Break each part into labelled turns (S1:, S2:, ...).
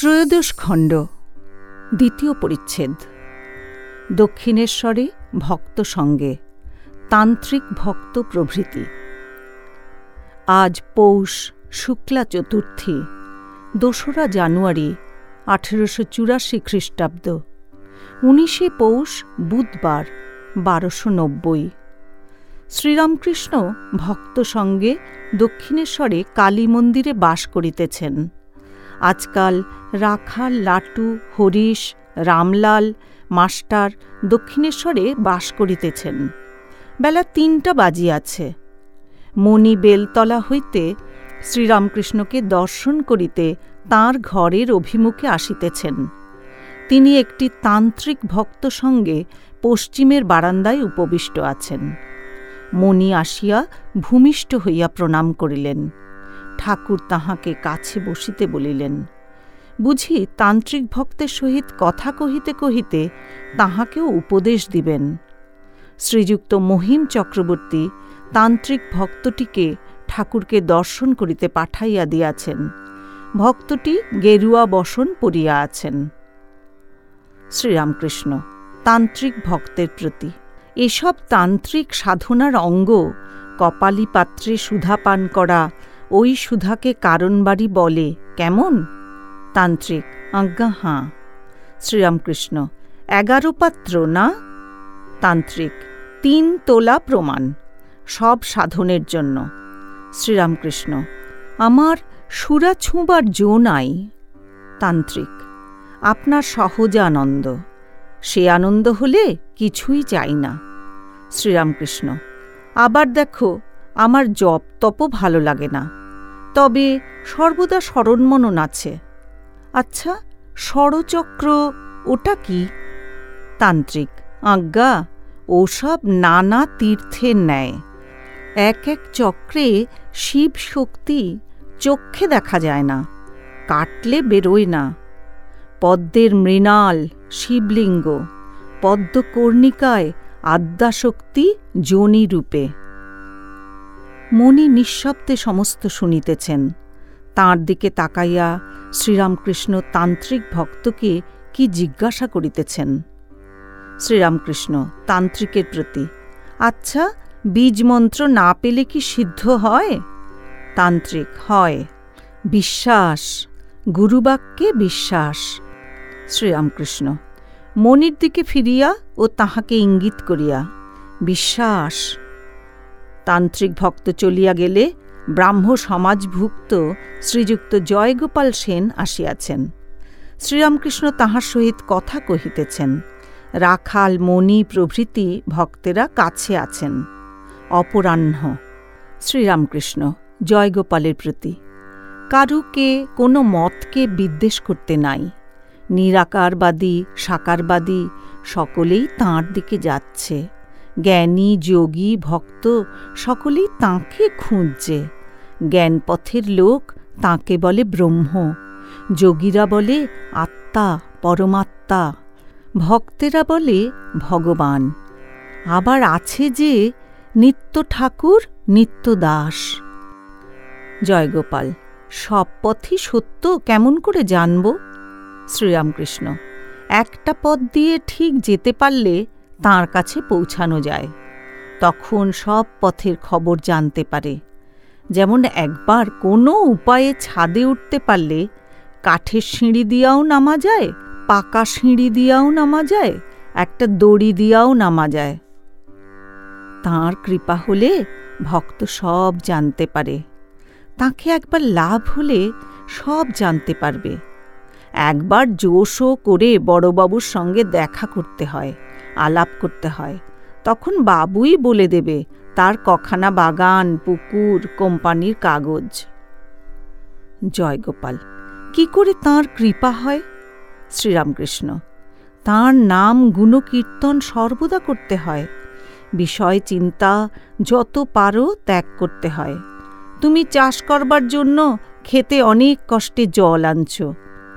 S1: ত্রয়োদশ খণ্ড, দ্বিতীয় পরিচ্ছেদ। দক্ষিণেশ্বরে ভক্ত সঙ্গে, তান্ত্রিক ভক্ত প্রভৃতি। আজ পৌষ, শুক্লা চতুর্থী, দোসরা জানুয়ারি, আঠেরোশো চুরাশি খ্রিস্টাব্দ। উনিশে পৌষ, বুধবার, বারোশো নব্বই। শ্রীরামকৃষ্ণ ভক্ত সঙ্গে দক্ষিণেশ্বরে কালী মন্দিরে বাস করিতেছেন। আজকাল রাখাল লাটু, হরিশ, রামলাল, মাস্টার দক্ষিণেশ্বরে বাস করিতেছেন। বেলা তিনটা বাজিয়াছে। মণি বেলতলা হইতে শ্রীরামকৃষ্ণকে দর্শন করিতে তাঁর ঘরের অভিমুখে আসিতেছেন। তিনি একটি তান্ত্রিক ভক্ত সঙ্গে পশ্চিমের বারান্দায় উপবিষ্ট আছেন। মণি আসিয়া ভূমিষ্ঠ হইয়া প্রণাম করিলেন। ঠাকুর তাহাকে কাছে বসিতে বলিলেন, বুঝি তান্ত্রিক ভক্তের সহিত কথা কহিতে কহিতে তাহাকেও উপদেশ দিবেন। শ্রীযুক্ত মহিম চক্রবর্তী তান্ত্রিক ভক্তটিকে ঠাকুরকে দর্শন করিতে পাঠাইয়া দিয়াছেন। ভক্তটি গেরুয়া বসন পরিয়া আছেন। শ্রীরামকৃষ্ণ, তান্ত্রিক ভক্তের প্রতি, এসব তান্ত্রিক সাধনার অঙ্গ কপালি পাত্রে সুধা পান করা ওই সুধাকে কারণবাড়ি বলে, কেমন? তান্ত্রিক, আজ্ঞা, হাঁ। শ্রীরামকৃষ্ণ, এগারো পাত্র, না? তান্ত্রিক, তিন তোলা প্রমাণ, সব সাধনের জন্য। শ্রীরামকৃষ্ণ, আমার সুরা ছুঁবার জো নাই। তান্ত্রিক, আপনার সহজ আনন্দ সে আনন্দ হলে কিছুই চাই না। শ্রীরামকৃষ্ণ, আবার দেখো আমার জপ তপ ভালো লাগে না। তবে সর্বদা স্মরণমনন আছে। আচ্ছা ষড়চক্র ওটা কি? তান্ত্রিক, আজ্ঞা, ওসব নানা তীর্থের ন্যায়। এক এক চক্রে শিব শক্তি চক্ষে দেখা যায় না, কাটলে বেরোয় না। পদ্মের মৃণাল, শিবলিঙ্গ, পদ্মকর্ণিকায় আদ্যাশক্তি যোনি রূপে মণি নিঃশব্দে সমস্ত শুনিতেছেন। তাঁর দিকে তাকাইয়া শ্রীরামকৃষ্ণ তান্ত্রিক ভক্তকে কি জিজ্ঞাসা করিতেছেন? শ্রীরামকৃষ্ণ, তান্ত্রিকের প্রতি আচ্ছা বীজমন্ত্র না পেলে কি সিদ্ধ হয়? তান্ত্রিক, হয়। বিশ্বাস, গুরুবাক্যে বিশ্বাস। শ্রীরামকৃষ্ণ, মনির দিকে ফিরিয়া ও তাহাকে ইঙ্গিত করিয়া, বিশ্বাস তান্ত্রিক ভক্ত চলিয়া গেলে ব্রাহ্ম সমাজভুক্ত শ্রীযুক্ত জয়গোপাল সেন আসিয়াছেন। শ্রীরামকৃষ্ণ তাহার সহিত কথা কহিতেছেন, রাখাল, মণি, প্রভৃতি ভক্তেরা কাছে আছেন। অপরাহ্ন, শ্রীরামকৃষ্ণ, জয়গোপালের প্রতি। কারুকে কোনো মতকে বিদ্বেষ করতে নাই। নিরাকারবাদী, সাকারবাদী সকলেই তাঁর দিকে যাচ্ছে। জ্ঞানী, যোগী, ভক্ত সকলেই তাঁকে খুঁজছে। জ্ঞানপথের লোক তাঁকে বলে ব্রহ্ম, যোগীরা বলে আত্মা, পরমাত্মা, ভক্তেরা বলে ভগবান। আবার আছে যে নিত্য ঠাকুর, নিত্য দাস। জয়গোপাল সব পথই সত্য কেমন করে জানব? শ্রীরামকৃষ্ণ, একটা পথ দিয়ে ঠিক যেতে পারলে তাঁর কাছে পৌঁছানো যায়। তখন সব পথের খবর জানতে পারে। যেমন একবার কোনো উপায়ে ছাদে উঠতে পারলে কাঠের সিঁড়ি দিয়াও নামা যায়, পাকা সিঁড়ি দিয়াও নামা যায়, একটা দড়ি দিয়াও নামা যায়। তাঁর কৃপা হলে ভক্ত সব জানতে পারে। তাকে একবার লাভ হলে সব জানতে পারবে। একবার জোশও করে বড়বাবুর সঙ্গে দেখা করতে হয়। আলাপ করতে হয়। তখন বাবুই বলে দেবে, তার কখানা বাগান, পুকুর, কোম্পানির কাগজ। জয়গোপাল, কি করে তাঁর কৃপা হয়? শ্রীরামকৃষ্ণ, তাঁর নাম গুণকীর্তন সর্বদা করতে হয়। বিষয় চিন্তা যত পারো ত্যাগ করতে হয়। তুমি চাষ করবার জন্য খেতে অনেক কষ্টে জল আনছ।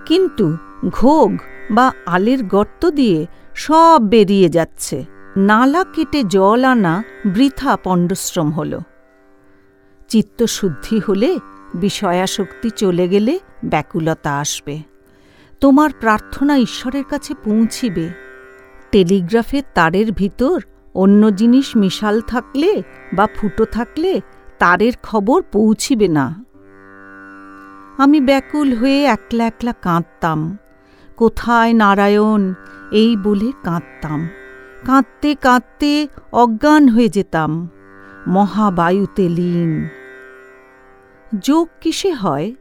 S1: কিন্তু ঘোগ বা আলের গর্ত দিয়ে সব বেরিয়ে যাচ্ছে। নালা কেটে জল আনা বৃথা পণ্ডশ্রম হল। চিত্তশুদ্ধি হলে বিষয়াশক্তি চলে গেলে ব্যাকুলতা আসবে। তোমার প্রার্থনা ঈশ্বরের কাছে পৌঁছিবে। টেলিগ্রাফের তারের ভিতর অন্য জিনিস মিশাল থাকলে বা ফুটো থাকলে তারের খবর পৌঁছিবে না। আমি ব্যাকুল হয়ে একলা একলা কাঁদতাম। কোথায় নারায়ণ? এই বলে কাঁদতাম। কাঁদতে কাঁদতে অজ্ঞান হয়ে যেতাম। মহাবায়ুতে লীন। যোগ কিসে হয়?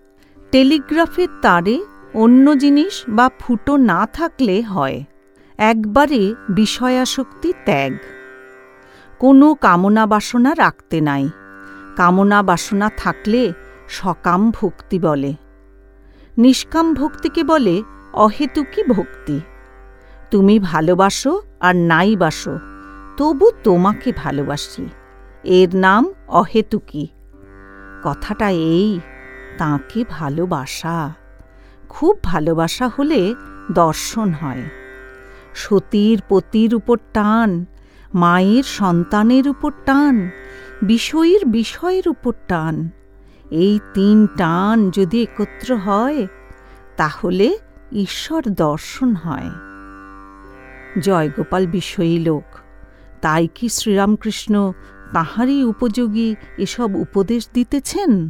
S1: টেলিগ্রাফের তারে অন্য জিনিস বা ফুটো না থাকলে হয়। একবারে বিষয়াসক্তি ত্যাগ। কোনো কামনা বাসনা রাখতে নাই। কামনা বাসনা থাকলে সকাম ভক্তি বলে। নিষ্কাম ভক্তিকে বলে অহেতুকি ভক্তি। তুমি ভালোবাসো আর নাই বাসো, তবু তোমাকে ভালোবাসি। এর নাম অহেতুকি কথাটা এই, তাকে ভালোবাসা। খুব ভালোবাসা হলে দর্শন হয়। সতীর পতির উপর টান, মায়ের সন্তানের উপর টান, বিষয়ীর বিষয়ের উপর টান। এই তিন টান যদি একত্র হয়, তাহলে ঈশ্বর দর্শন হয়। জয়গোপাল বিষয়ী লোক তাই কি শ্রীরামকৃষ্ণ তাহারই উপযোগী এসব উপদেশ দিতেছেন?